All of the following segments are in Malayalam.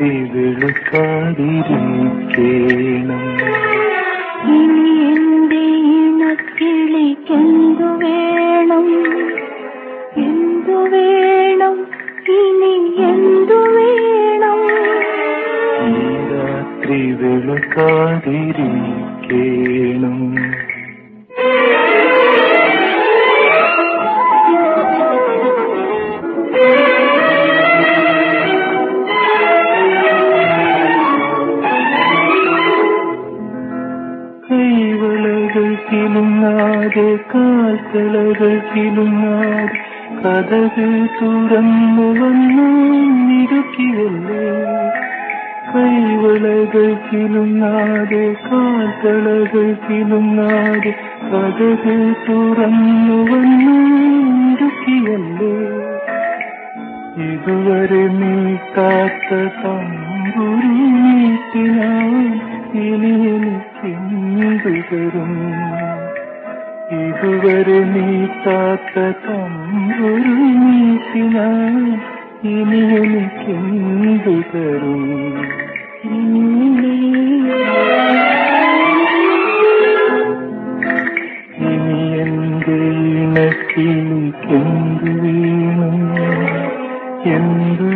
ആകാശെ വെളുക്കാതിരിക്കണം ഇനി എന്റെ ഇണക്കിളിക്കെന്തു വേണം? എന്തു വേണം? ഇനി എന്തു கிலுங்காதே கால் தளகள் கிலுங்காதே கதவு துறந்து வந்திருக்கியல்லே கைவளகள் கிலுங்காதே கால் தளகள் கிலுங்காதே கதவு துறந்து வந்திருக்கியல்லே இதுவரை நீ காத்த தம்புரி நீட்டினான் இனியனுக்கு தரும் ഇതുവരെ നീട്ടാത്ത തമ്പുരു നീട്ടിനാൻ ഇനി എന്റെ വേണം? എന്തു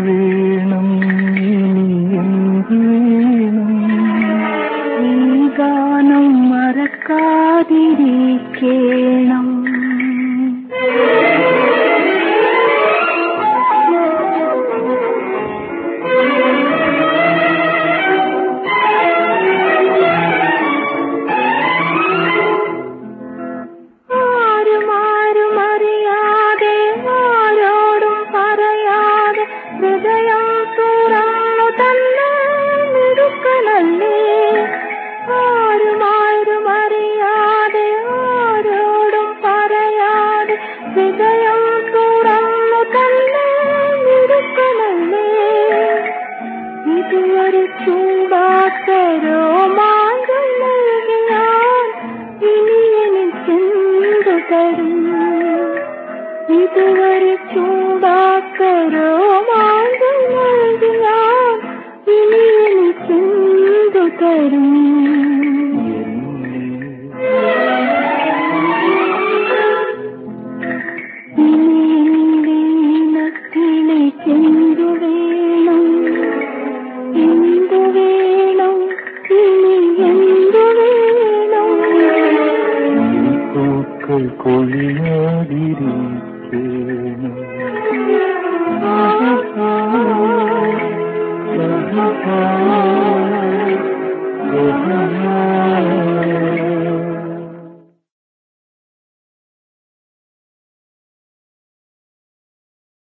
മറക്കാതിരിക്കേണം ആരും ആരും അറിയാതെ ആരോടും പറയാതെ ഹൃദയം തുറന്നു തന്നെ മിടുക്കനല്ലേ ആരും ഇതുവരെ ചൂടാക്കരോ രോമാഞ്ചം നൽകി ഞാൻ ഇനി എനിക്കെന്തു തരും? ഇനി be.